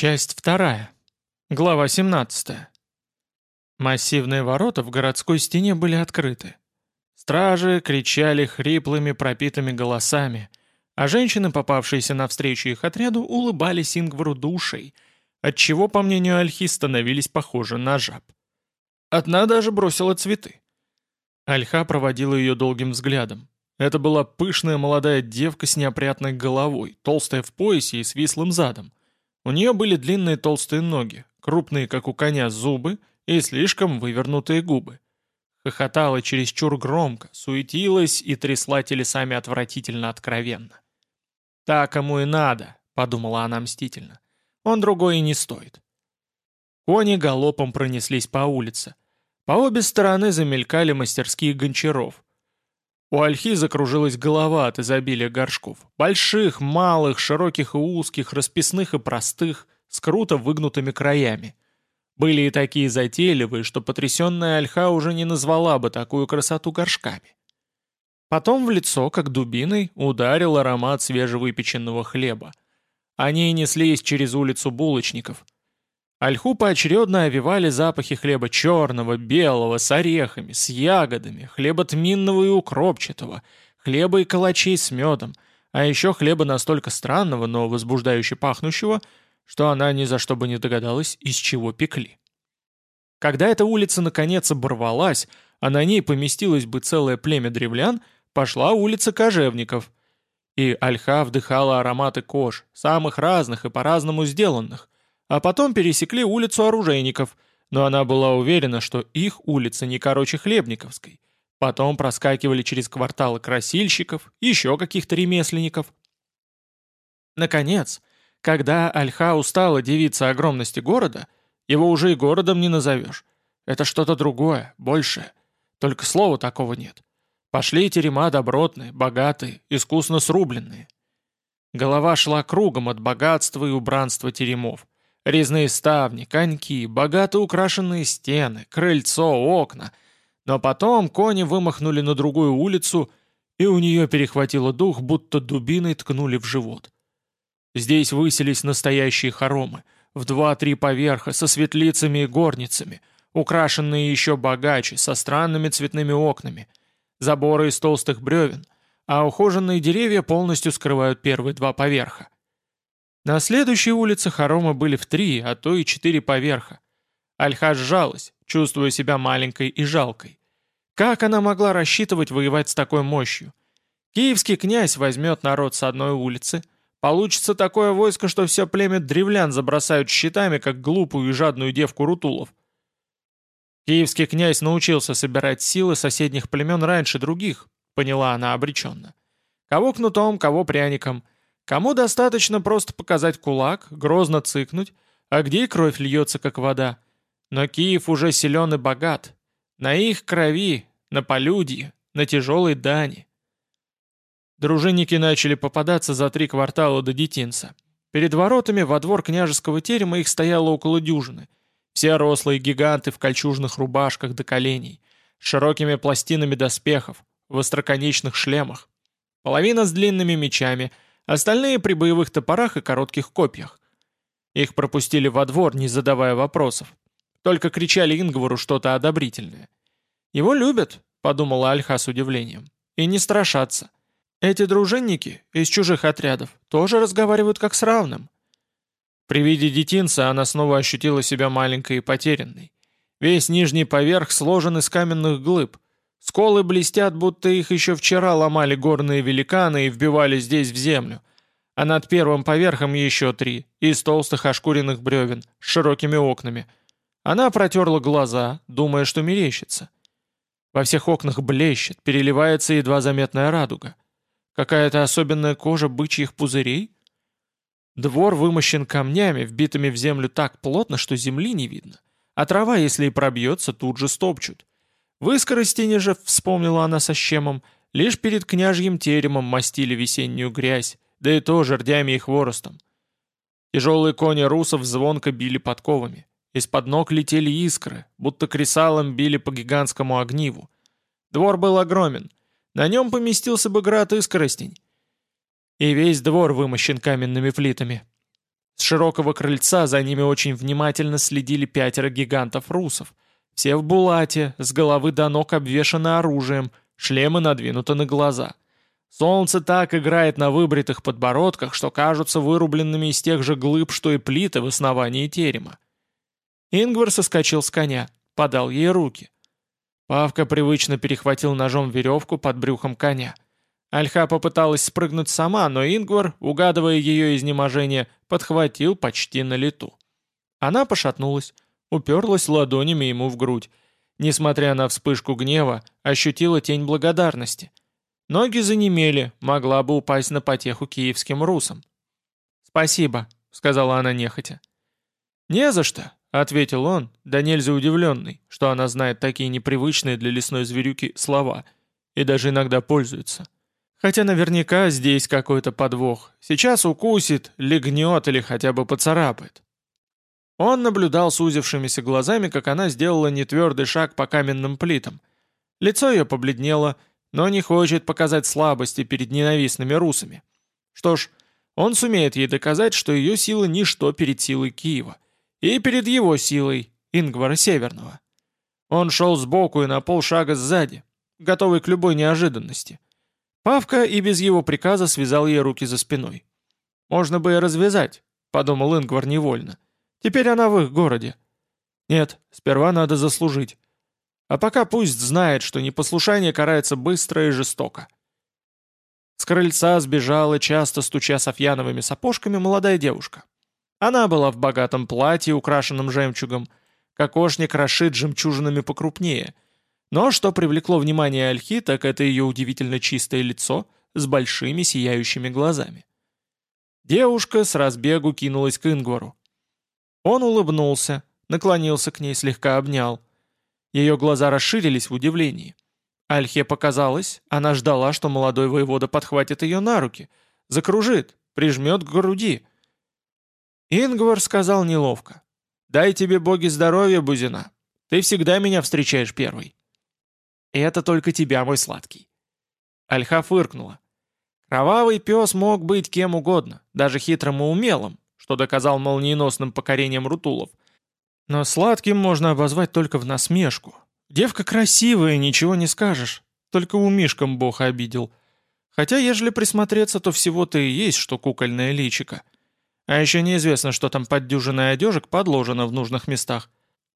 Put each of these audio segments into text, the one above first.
Часть вторая. Глава 17. Массивные ворота в городской стене были открыты. Стражи кричали хриплыми пропитыми голосами, а женщины, попавшиеся навстречу их отряду, улыбались Ингвару душей, отчего, по мнению Альхи, становились похожи на жаб. Одна даже бросила цветы. Альха проводила ее долгим взглядом. Это была пышная молодая девка с неопрятной головой, толстая в поясе и с вислым задом. У нее были длинные толстые ноги, крупные, как у коня, зубы и слишком вывернутые губы. Хохотала чересчур громко, суетилась и трясла телесами отвратительно откровенно. «Так кому и надо», — подумала она мстительно. «Он другой и не стоит». Кони галопом пронеслись по улице. По обе стороны замелькали мастерские гончаров. У ольхи закружилась голова от изобилия горшков. Больших, малых, широких и узких, расписных и простых, с круто выгнутыми краями. Были и такие затейливые, что потрясенная ольха уже не назвала бы такую красоту горшками. Потом в лицо, как дубиной, ударил аромат свежевыпеченного хлеба. Они неслись через улицу булочников – Ольху поочередно овивали запахи хлеба черного, белого, с орехами, с ягодами, хлеба тминного и укропчатого, хлеба и калачей с медом, а еще хлеба настолько странного, но возбуждающе пахнущего, что она ни за что бы не догадалась, из чего пекли. Когда эта улица наконец оборвалась, а на ней поместилось бы целое племя древлян, пошла улица кожевников. И Альха вдыхала ароматы кож, самых разных и по-разному сделанных – а потом пересекли улицу оружейников, но она была уверена, что их улица не короче Хлебниковской. Потом проскакивали через кварталы красильщиков, еще каких-то ремесленников. Наконец, когда Альха устала дивиться огромности города, его уже и городом не назовешь. Это что-то другое, большее. Только слова такого нет. Пошли терема добротные, богатые, искусно срубленные. Голова шла кругом от богатства и убранства теремов. Резные ставни, коньки, богато украшенные стены, крыльцо, окна. Но потом кони вымахнули на другую улицу, и у нее перехватило дух, будто дубиной ткнули в живот. Здесь высились настоящие хоромы, в два-три поверха, со светлицами и горницами, украшенные еще богаче, со странными цветными окнами, заборы из толстых бревен, а ухоженные деревья полностью скрывают первые два поверха. На следующей улице хоромы были в три, а то и четыре поверха. Альха сжалась, чувствуя себя маленькой и жалкой. Как она могла рассчитывать воевать с такой мощью? Киевский князь возьмет народ с одной улицы, получится такое войско, что все племя древлян забросают щитами, как глупую и жадную девку Рутулов. Киевский князь научился собирать силы соседних племен раньше других, поняла она обреченно. Кого кнутом, кого пряником — Кому достаточно просто показать кулак, грозно цыкнуть, а где кровь льется, как вода. Но Киев уже силен и богат. На их крови, на полюдье, на тяжелой дани. Дружинники начали попадаться за три квартала до детинца. Перед воротами во двор княжеского терема их стояло около дюжины. Все рослые гиганты в кольчужных рубашках до коленей, с широкими пластинами доспехов, в остроконечных шлемах. Половина с длинными мечами — Остальные при боевых топорах и коротких копьях. Их пропустили во двор, не задавая вопросов. Только кричали Ингвару что-то одобрительное. «Его любят», — подумала Альха с удивлением. «И не страшатся. Эти дружинники из чужих отрядов тоже разговаривают как с равным». При виде детинца она снова ощутила себя маленькой и потерянной. Весь нижний поверх сложен из каменных глыб — Сколы блестят, будто их еще вчера ломали горные великаны и вбивали здесь в землю. А над первым поверхом еще три, из толстых ошкуренных бревен, с широкими окнами. Она протерла глаза, думая, что мерещится. Во всех окнах блещет, переливается едва заметная радуга. Какая-то особенная кожа бычьих пузырей? Двор вымощен камнями, вбитыми в землю так плотно, что земли не видно. А трава, если и пробьется, тут же стопчут. В Искоростине же, вспомнила она со щемом, лишь перед княжьим теремом мастили весеннюю грязь, да и то жердями и хворостом. Тяжелые кони русов звонко били подковами. Из-под ног летели искры, будто кресалом били по гигантскому огниву. Двор был огромен. На нем поместился бы град Искоростень. И весь двор вымощен каменными плитами. С широкого крыльца за ними очень внимательно следили пятеро гигантов-русов. Все в булате, с головы до ног обвешаны оружием, шлемы надвинуты на глаза. Солнце так играет на выбритых подбородках, что кажутся вырубленными из тех же глыб, что и плиты в основании терема. Ингвар соскочил с коня, подал ей руки. Павка привычно перехватил ножом веревку под брюхом коня — Альха попыталась спрыгнуть сама, но Ингвар, угадывая ее изнеможение, подхватил почти на лету. Она пошатнулась, уперлась ладонями ему в грудь. Несмотря на вспышку гнева, ощутила тень благодарности. Ноги занемели, могла бы упасть на потеху киевским русам. «Спасибо», — сказала она нехотя. «Не за что», — ответил он, да нельзя удивленный, что она знает такие непривычные для лесной зверюки слова и даже иногда пользуется. Хотя наверняка здесь какой-то подвох. Сейчас укусит, легнет или хотя бы поцарапает. Он наблюдал с узившимися глазами, как она сделала нетвердый шаг по каменным плитам. Лицо ее побледнело, но не хочет показать слабости перед ненавистными русами. Что ж, он сумеет ей доказать, что ее сила ничто перед силой Киева. И перед его силой, Ингвара Северного. Он шел сбоку и на полшага сзади, готовый к любой неожиданности. Павка и без его приказа связал ей руки за спиной. «Можно бы и развязать», — подумал Ингвар невольно. «Теперь она в их городе». «Нет, сперва надо заслужить. А пока пусть знает, что непослушание карается быстро и жестоко». С крыльца сбежала, часто стуча софьяновыми сапожками, молодая девушка. Она была в богатом платье, украшенном жемчугом. Кокошник расшит жемчужинами покрупнее — но что привлекло внимание Альхи, так это ее удивительно чистое лицо с большими сияющими глазами. Девушка с разбегу кинулась к Ингвару. Он улыбнулся, наклонился к ней, слегка обнял. Ее глаза расширились в удивлении. Альхе показалось, она ждала, что молодой воевода подхватит ее на руки, закружит, прижмет к груди. Ингвар сказал неловко. «Дай тебе боги здоровья, Бузина. Ты всегда меня встречаешь первой». Это только тебя, мой сладкий». Альха фыркнула. Кровавый пес мог быть кем угодно, даже хитрым и умелым, что доказал молниеносным покорением рутулов. Но сладким можно обозвать только в насмешку. Девка красивая, ничего не скажешь. Только у Мишкам бог обидел. Хотя, ежели присмотреться, то всего-то и есть, что кукольное личико. А еще неизвестно, что там под дюжиной одежек подложено в нужных местах.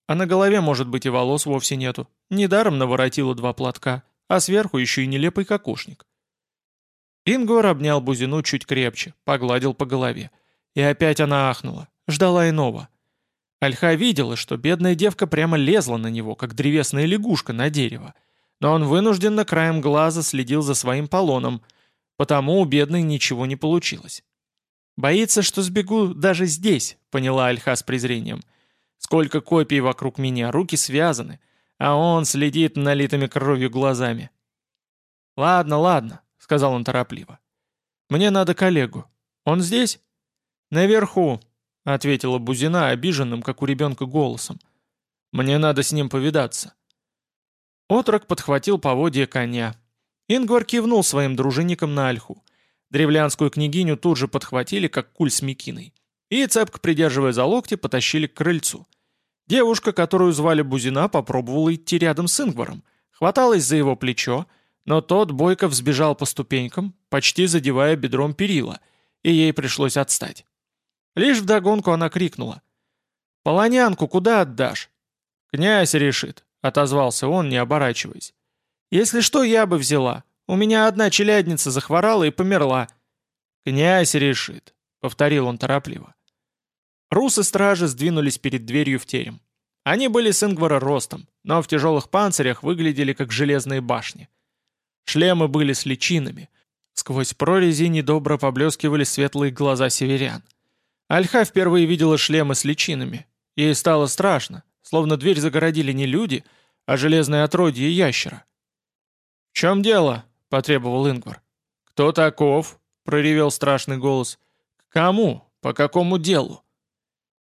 А на голове, может быть, и волос вовсе нету. Недаром наворотила два платка, а сверху еще и нелепый кокошник. Ингвар обнял Бузину чуть крепче, погладил по голове. И опять она ахнула, ждала иного. Альха видела, что бедная девка прямо лезла на него, как древесная лягушка на дерево. Но он вынужденно краем глаза следил за своим полоном, потому у бедной ничего не получилось. «Боится, что сбегу даже здесь», — поняла Альха с презрением. Сколько копий вокруг меня, руки связаны, а он следит налитыми кровью глазами. «Ладно, ладно», — сказал он торопливо. «Мне надо коллегу. Он здесь?» «Наверху», — ответила Бузина обиженным, как у ребенка, голосом. «Мне надо с ним повидаться». Отрок подхватил поводья коня. Ингвар кивнул своим дружинникам на ольху. Древлянскую княгиню тут же подхватили, как куль с мекиной и, цепко придерживая за локти, потащили к крыльцу. Девушка, которую звали Бузина, попробовала идти рядом с Ингваром, хваталась за его плечо, но тот бойко взбежал по ступенькам, почти задевая бедром перила, и ей пришлось отстать. Лишь вдогонку она крикнула. «Полонянку куда отдашь?» «Князь решит», — отозвался он, не оборачиваясь. «Если что, я бы взяла. У меня одна челядница захворала и померла». «Князь решит», — повторил он торопливо. Русы-стражи сдвинулись перед дверью в терем. Они были с Ингвара ростом, но в тяжелых панцирях выглядели как железные башни. Шлемы были с личинами. Сквозь прорези недобро поблескивали светлые глаза северян. Альха впервые видела шлемы с личинами. Ей стало страшно, словно дверь загородили не люди, а железное отродье ящера. «В чем дело?» — потребовал Ингвар. «Кто таков?» — проревел страшный голос. «К кому? По какому делу?»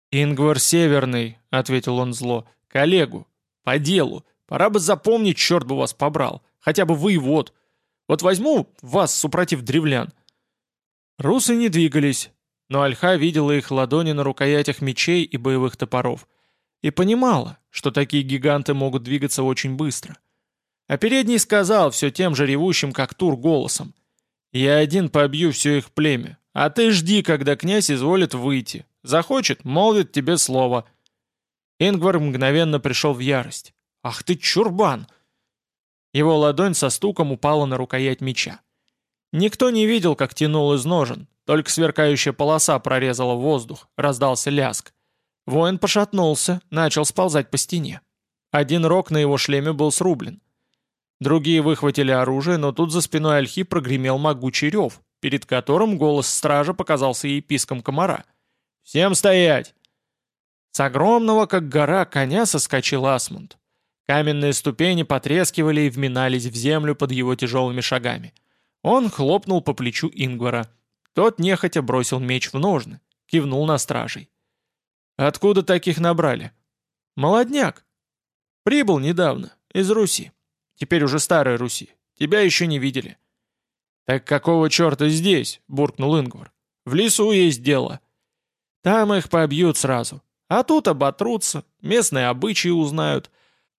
«Ингвар Северный», — ответил он зло, — «коллегу. По делу. Пора бы запомнить, черт бы вас побрал. Хотя бы вы вот. Вот возьму вас, супротив древлян». Русы не двигались. Но Альха видела их ладони на рукоятях мечей и боевых топоров и понимала, что такие гиганты могут двигаться очень быстро. А передний сказал все тем же ревущим, как Тур, голосом. «Я один побью все их племя, а ты жди, когда князь изволит выйти. Захочет, молвит тебе слово». Ингвар мгновенно пришел в ярость. «Ах ты чурбан!» Его ладонь со стуком упала на рукоять меча. Никто не видел, как тянул из ножен, только сверкающая полоса прорезала воздух, раздался ляск. Воин пошатнулся, начал сползать по стене. Один рог на его шлеме был срублен. Другие выхватили оружие, но тут за спиной Альхи прогремел могучий рев, перед которым голос стража показался ей писком комара. «Всем стоять!» С огромного, как гора, коня соскочил Асмунд. Каменные ступени потрескивали и вминались в землю под его тяжелыми шагами. Он хлопнул по плечу Ингвара. Тот нехотя бросил меч в ножны, кивнул на стражей. «Откуда таких набрали?» «Молодняк. Прибыл недавно, из Руси. Теперь уже старой Руси. Тебя еще не видели». «Так какого черта здесь?» — буркнул Ингвар. «В лесу есть дело. Там их побьют сразу. А тут оботрутся, местные обычаи узнают.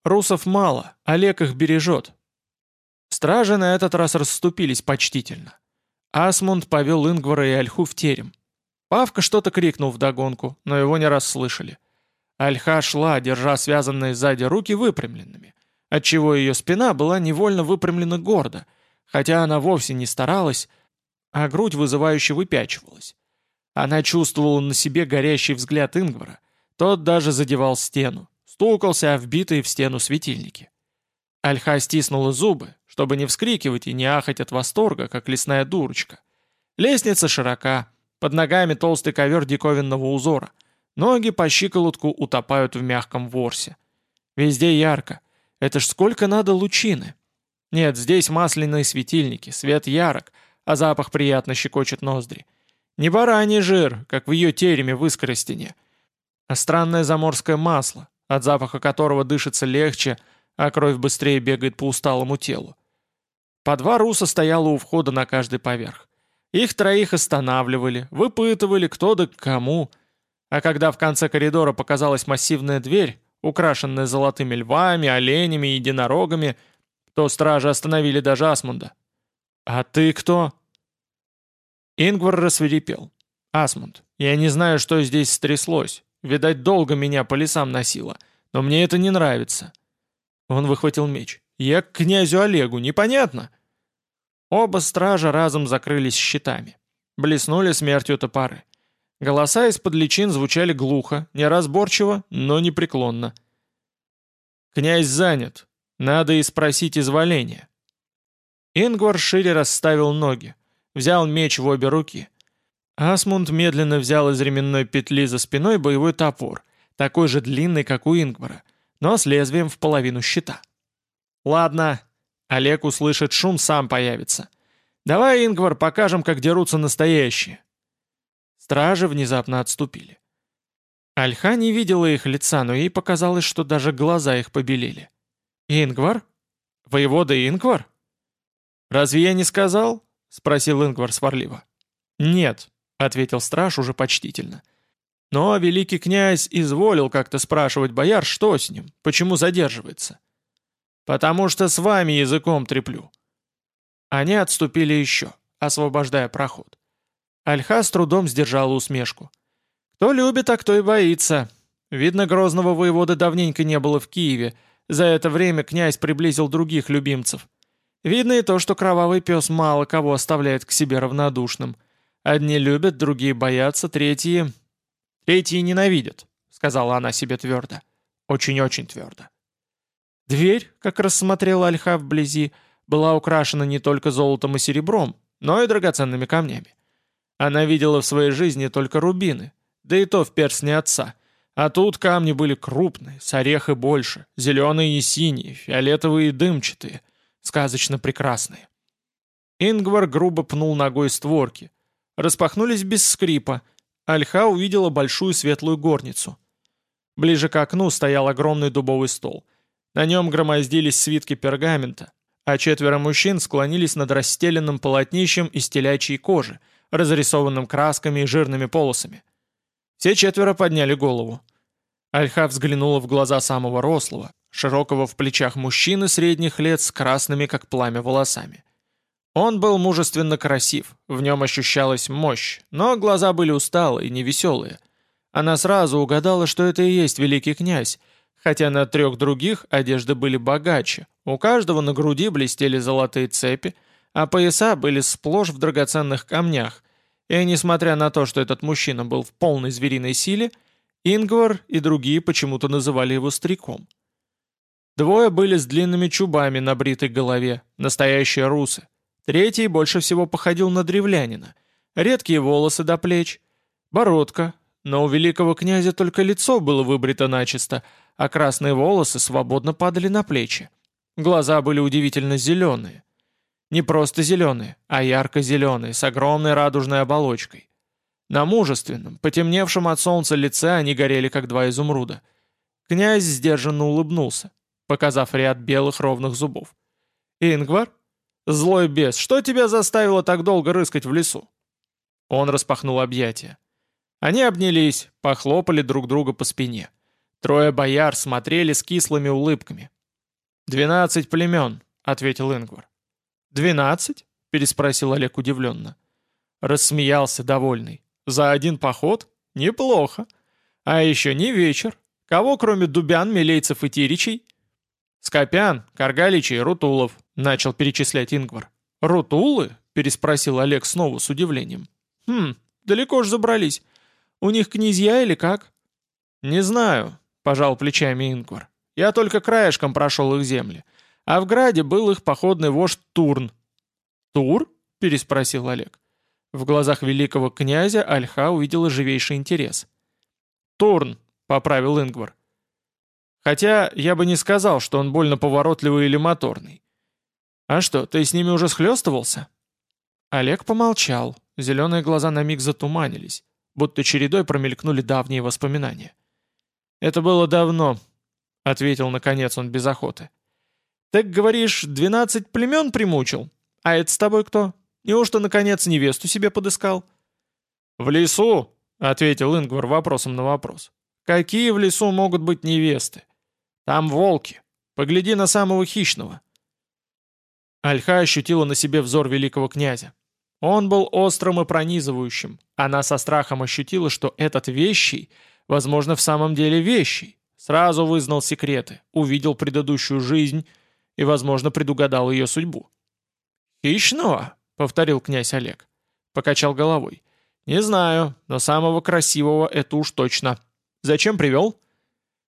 Русов мало, Олег их бережет. Стражи на этот раз расступились почтительно. Асмунд повел Ингвара и Альху в терем. Павка что-то крикнул вдогонку, но его не расслышали. Альха шла, держа связанные сзади руки выпрямленными, отчего ее спина была невольно выпрямлена гордо, хотя она вовсе не старалась, а грудь вызывающе выпячивалась. Она чувствовала на себе горящий взгляд Ингвара, тот даже задевал стену, стукался о вбитые в стену светильники. Альха стиснула зубы, чтобы не вскрикивать и не ахать от восторга, как лесная дурочка. Лестница широка, под ногами толстый ковер диковинного узора. Ноги по щиколотку утопают в мягком ворсе. Везде ярко. Это ж сколько надо лучины. Нет, здесь масляные светильники, свет ярок, а запах приятно щекочет ноздри. Не бараний жир, как в ее тереме в Искоростине, а странное заморское масло, от запаха которого дышится легче, а кровь быстрее бегает по усталому телу. По два руса стояло у входа на каждый поверх. Их троих останавливали, выпытывали, кто да к кому. А когда в конце коридора показалась массивная дверь, украшенная золотыми львами, оленями и единорогами, то стражи остановили даже Асмунда. «А ты кто?» Ингвар рассверепел. «Асмунд, я не знаю, что здесь стряслось. Видать, долго меня по лесам носило. Но мне это не нравится». Он выхватил меч. «Я к князю Олегу, непонятно?» Оба стража разом закрылись щитами. Блеснули смертью топоры. Голоса из-под личин звучали глухо, неразборчиво, но непреклонно. «Князь занят. Надо и спросить изволения». Ингвар шире расставил ноги, взял меч в обе руки — Асмунд медленно взял из ременной петли за спиной боевой топор, такой же длинный, как у Ингвара, но с лезвием в половину щита. «Ладно, Олег услышит шум, сам появится. Давай, Ингвар, покажем, как дерутся настоящие». Стражи внезапно отступили. Альха не видела их лица, но ей показалось, что даже глаза их побелели. «Ингвар? Воевода Ингвар?» «Разве я не сказал?» — спросил Ингвар сварливо. «Нет, ответил страж уже почтительно. Но великий князь изволил как-то спрашивать бояр, что с ним, почему задерживается. «Потому что с вами языком треплю». Они отступили еще, освобождая проход. Альха с трудом сдержала усмешку. «Кто любит, а кто и боится. Видно, грозного воевода давненько не было в Киеве. За это время князь приблизил других любимцев. Видно и то, что кровавый пес мало кого оставляет к себе равнодушным». Одни любят, другие боятся, третьи... Третьи ненавидят, сказала она себе твердо. Очень-очень твердо. Дверь, как рассмотрела Альха вблизи, была украшена не только золотом и серебром, но и драгоценными камнями. Она видела в своей жизни только рубины, да и то в перстне отца. А тут камни были крупные, с орех и больше, зеленые и синие, фиолетовые и дымчатые, сказочно прекрасные. Ингвар грубо пнул ногой створки, распахнулись без скрипа. Альха увидела большую светлую горницу. Ближе к окну стоял огромный дубовый стол. На нем громоздились свитки пергамента, а четверо мужчин склонились над расстеленным полотнищем из телячьей кожи, разрисованным красками и жирными полосами. Все четверо подняли голову. Альха взглянула в глаза самого рослого, широкого в плечах мужчины средних лет с красными, как пламя, волосами. Он был мужественно красив, в нем ощущалась мощь, но глаза были усталые, невеселые. Она сразу угадала, что это и есть великий князь, хотя на трех других одежды были богаче, у каждого на груди блестели золотые цепи, а пояса были сплошь в драгоценных камнях, и несмотря на то, что этот мужчина был в полной звериной силе, Ингвар и другие почему-то называли его стариком. Двое были с длинными чубами на бритой голове, настоящие русы. Третий больше всего походил на древлянина. Редкие волосы до плеч, бородка, но у великого князя только лицо было выбрито начисто, а красные волосы свободно падали на плечи. Глаза были удивительно зеленые. Не просто зеленые, а ярко-зеленые, с огромной радужной оболочкой. На мужественном, потемневшем от солнца лице они горели, как два изумруда. Князь сдержанно улыбнулся, показав ряд белых ровных зубов. «Ингвар? Злой бес, что тебя заставило так долго рыскать в лесу?» Он распахнул объятия. Они обнялись, похлопали друг друга по спине. Трое бояр смотрели с кислыми улыбками. «Двенадцать племен», — ответил Ингвар. «Двенадцать?» — переспросил Олег удивленно. Рассмеялся, довольный. «За один поход? Неплохо. А еще не вечер. Кого, кроме дубян, милейцев и тиричей?» «Скопян, Каргаличей, Рутулов», — начал перечислять Ингвар. «Рутулы?» — переспросил Олег снова с удивлением. «Хм, далеко ж забрались. У них князья или как?» «Не знаю», — пожал плечами Ингвар. «Я только краешком прошел их земли. А в Граде был их походный вождь Турн». «Тур?» — переспросил Олег. В глазах великого князя Альха увидела живейший интерес. «Турн», — поправил Ингвар. «Хотя я бы не сказал, что он больно поворотливый или моторный. А что, ты с ними уже схлестывался?» Олег помолчал, зеленые глаза на миг затуманились будто чередой промелькнули давние воспоминания. «Это было давно», — ответил наконец он без охоты. «Так, говоришь, двенадцать племен примучил? А это с тобой кто? Неужто, наконец, невесту себе подыскал?» «В лесу», — ответил Ингвар вопросом на вопрос. «Какие в лесу могут быть невесты? Там волки. Погляди на самого хищного». Альха ощутила на себе взор великого князя. Он был острым и пронизывающим. Она со страхом ощутила, что этот вещий, возможно, в самом деле вещий. Сразу вызнал секреты, увидел предыдущую жизнь и, возможно, предугадал ее судьбу. «Хищного?» — повторил князь Олег. Покачал головой. «Не знаю, но самого красивого это уж точно. Зачем привел?»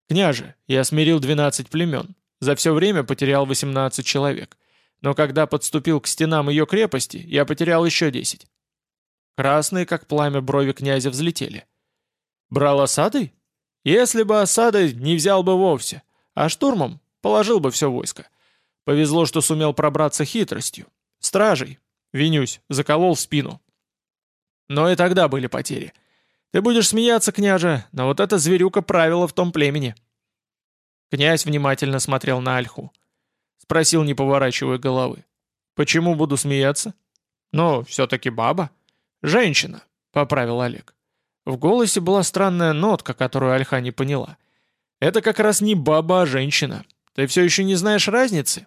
«Княже, я смирил 12 племен. За все время потерял 18 человек но когда подступил к стенам ее крепости, я потерял еще десять. Красные, как пламя, брови князя взлетели. Брал осадой? Если бы осадой, не взял бы вовсе, а штурмом положил бы все войско. Повезло, что сумел пробраться хитростью. Стражей, винюсь, заколол в спину. Но и тогда были потери. Ты будешь смеяться, княже, но вот эта зверюка правила в том племени. Князь внимательно смотрел на Альху. Спросил, не поворачивая головы. «Почему буду смеяться?» «Ну, все-таки баба». «Женщина», — поправил Олег. В голосе была странная нотка, которую Альха не поняла. «Это как раз не баба, а женщина. Ты все еще не знаешь разницы?»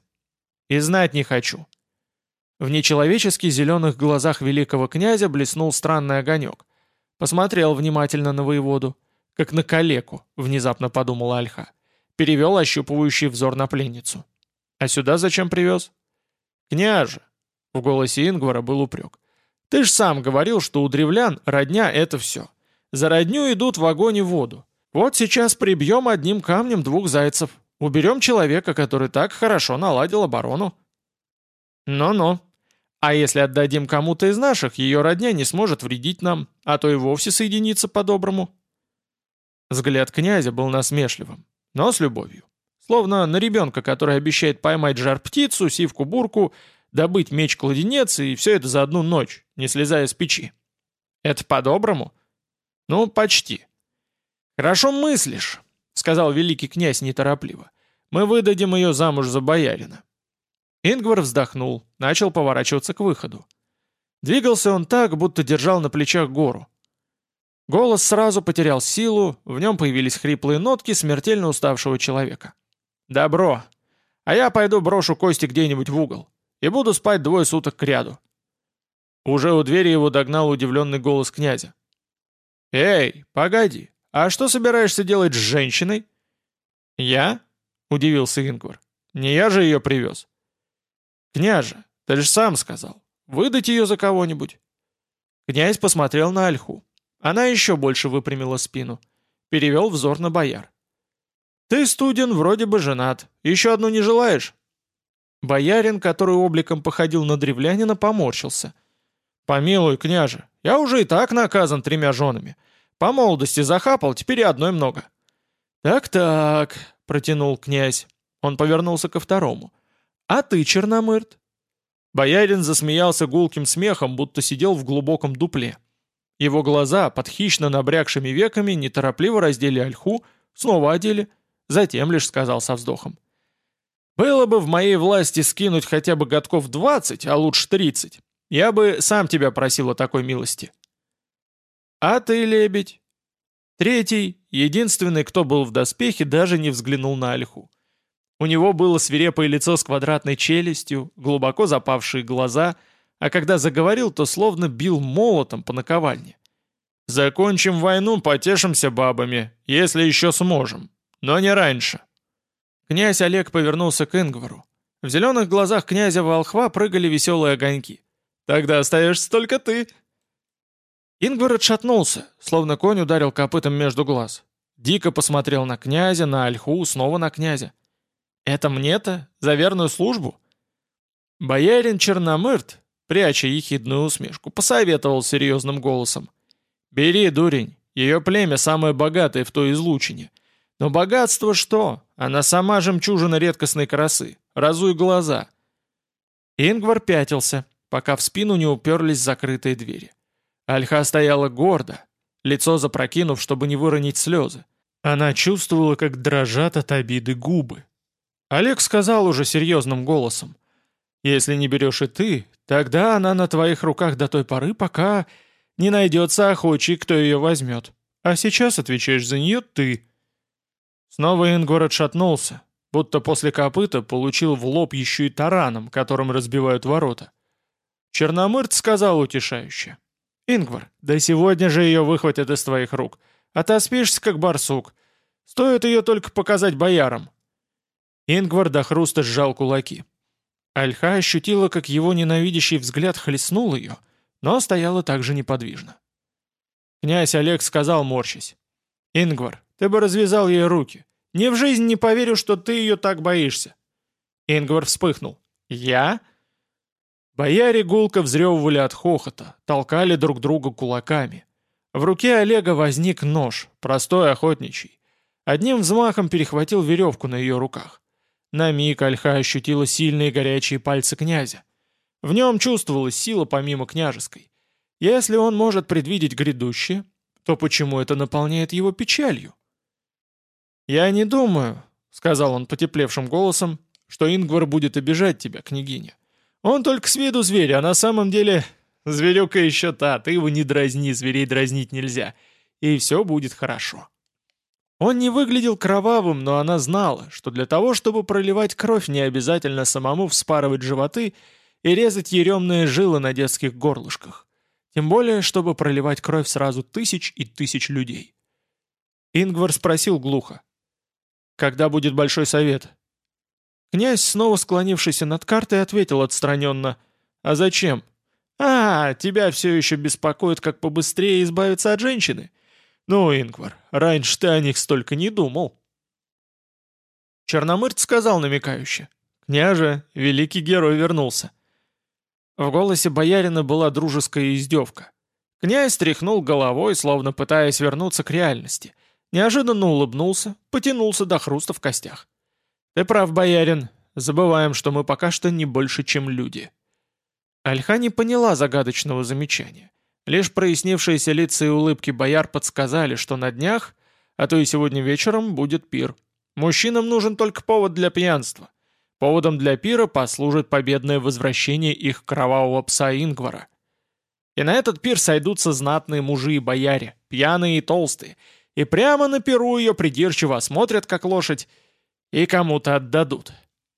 «И знать не хочу». В нечеловечески зеленых глазах великого князя блеснул странный огонек. Посмотрел внимательно на воеводу. Как на калеку, внезапно подумала Альха. Перевел ощупывающий взор на пленницу. А сюда зачем привез?» «Княже!» — в голосе Ингвара был упрек. «Ты ж сам говорил, что у древлян родня — это все. За родню идут в огонь и воду. Вот сейчас прибьем одним камнем двух зайцев. Уберем человека, который так хорошо наладил оборону». «Ну-ну. А если отдадим кому-то из наших, ее родня не сможет вредить нам, а то и вовсе соединиться по-доброму». Взгляд князя был насмешливым, но с любовью. Словно на ребенка, который обещает поймать жар-птицу, сивку-бурку, добыть меч-кладенец и все это за одну ночь, не слезая с печи. Это по-доброму? Ну, почти. Хорошо мыслишь, сказал великий князь неторопливо. Мы выдадим ее замуж за боярина. Ингвар вздохнул, начал поворачиваться к выходу. Двигался он так, будто держал на плечах гору. Голос сразу потерял силу, в нем появились хриплые нотки смертельно уставшего человека. «Добро. А я пойду брошу кости где-нибудь в угол. И буду спать двое суток к ряду». Уже у двери его догнал удивленный голос князя. «Эй, погоди, а что собираешься делать с женщиной?» «Я?» — удивился Ингвар. «Не я же ее привез». «Княже, ты же сам сказал. Выдать ее за кого-нибудь». Князь посмотрел на Ольху. Она еще больше выпрямила спину. Перевел взор на бояр. «Ты, студен, вроде бы женат. Еще одну не желаешь?» Боярин, который обликом походил на древлянина, поморщился. «Помилуй, княже, я уже и так наказан тремя женами. По молодости захапал, теперь и одной много». «Так-так», — протянул князь. Он повернулся ко второму. «А ты, Черномырт?» Боярин засмеялся гулким смехом, будто сидел в глубоком дупле. Его глаза под хищно набрякшими веками неторопливо раздели ольху, снова одели, затем лишь сказал со вздохом. «Было бы в моей власти скинуть хотя бы годков двадцать, а лучше тридцать. Я бы сам тебя просил о такой милости». «А ты, лебедь?» Третий, единственный, кто был в доспехе, даже не взглянул на ольху. У него было свирепое лицо с квадратной челюстью, глубоко запавшие глаза — а когда заговорил, то словно бил молотом по наковальне. «Закончим войну, потешимся бабами, если еще сможем. Но не раньше». Князь Олег повернулся к Ингвару. В зеленых глазах князя Волхва прыгали веселые огоньки. «Тогда остаешься только ты». Ингвар отшатнулся, словно конь ударил копытом между глаз. Дико посмотрел на князя, на Ольху, снова на князя. «Это мне-то? За верную службу?» Боярин Черномырт, пряча ехидную усмешку, посоветовал серьезным голосом. «Бери, дурень, ее племя самое богатое в той излучине. Но богатство что? Она сама жемчужина редкостной красы. Разуй глаза». Ингвар пятился, пока в спину не уперлись закрытые двери. Альха стояла гордо, лицо запрокинув, чтобы не выронить слезы. Она чувствовала, как дрожат от обиды губы. Олег сказал уже серьезным голосом. «Если не берешь и ты, Тогда она на твоих руках до той поры, пока не найдется охочий, кто ее возьмет. А сейчас отвечаешь за нее ты». Снова Ингвар отшатнулся, будто после копыта получил в лоб еще и тараном, которым разбивают ворота. Черномырт сказал утешающе. «Ингвар, да сегодня же ее выхватят из твоих рук. А ты спишься, как барсук. Стоит ее только показать боярам». Ингвар до хруста сжал кулаки. Альха ощутила, как его ненавидящий взгляд хлестнул ее, но стояла также неподвижно. Князь Олег сказал, морщись. «Ингвар, ты бы развязал ей руки. Ни в жизнь не поверю, что ты ее так боишься». Ингвар вспыхнул. «Я?» Бояре гулко взрёвывали от хохота, толкали друг друга кулаками. В руке Олега возник нож, простой охотничий. Одним взмахом перехватил веревку на ее руках. На миг Альха ощутила сильные горячие пальцы князя. В нем чувствовалась сила помимо княжеской. Если он может предвидеть грядущее, то почему это наполняет его печалью? «Я не думаю», — сказал он потеплевшим голосом, «что Ингвар будет обижать тебя, княгиня. Он только с виду зверь, а на самом деле зверюка еще та, ты его не дразни, зверей дразнить нельзя, и все будет хорошо». Он не выглядел кровавым, но она знала, что для того, чтобы проливать кровь, не обязательно самому вспарывать животы и резать еремные жилы на детских горлышках. Тем более, чтобы проливать кровь сразу тысяч и тысяч людей. Ингвар спросил глухо. «Когда будет большой совет?» Князь, снова склонившийся над картой, ответил отстраненно. «А зачем?» «А, тебя все еще беспокоит, как побыстрее избавиться от женщины?» «Ну, Ингвар, раньше ты о них столько не думал». Черномырт сказал намекающе. «Княже, великий герой вернулся». В голосе боярина была дружеская издевка. Князь тряхнул головой, словно пытаясь вернуться к реальности. Неожиданно улыбнулся, потянулся до хруста в костях. «Ты прав, боярин. Забываем, что мы пока что не больше, чем люди». Альха не поняла загадочного замечания. Лишь прояснившиеся лица и улыбки бояр подсказали, что на днях, а то и сегодня вечером, будет пир. Мужчинам нужен только повод для пьянства. Поводом для пира послужит победное возвращение их кровавого пса Ингвара. И на этот пир сойдутся знатные мужи и бояре, пьяные и толстые, и прямо на перу ее придирчиво осмотрят, как лошадь, и кому-то отдадут.